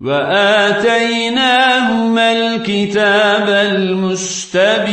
وآتيناهما الكتاب المستبين.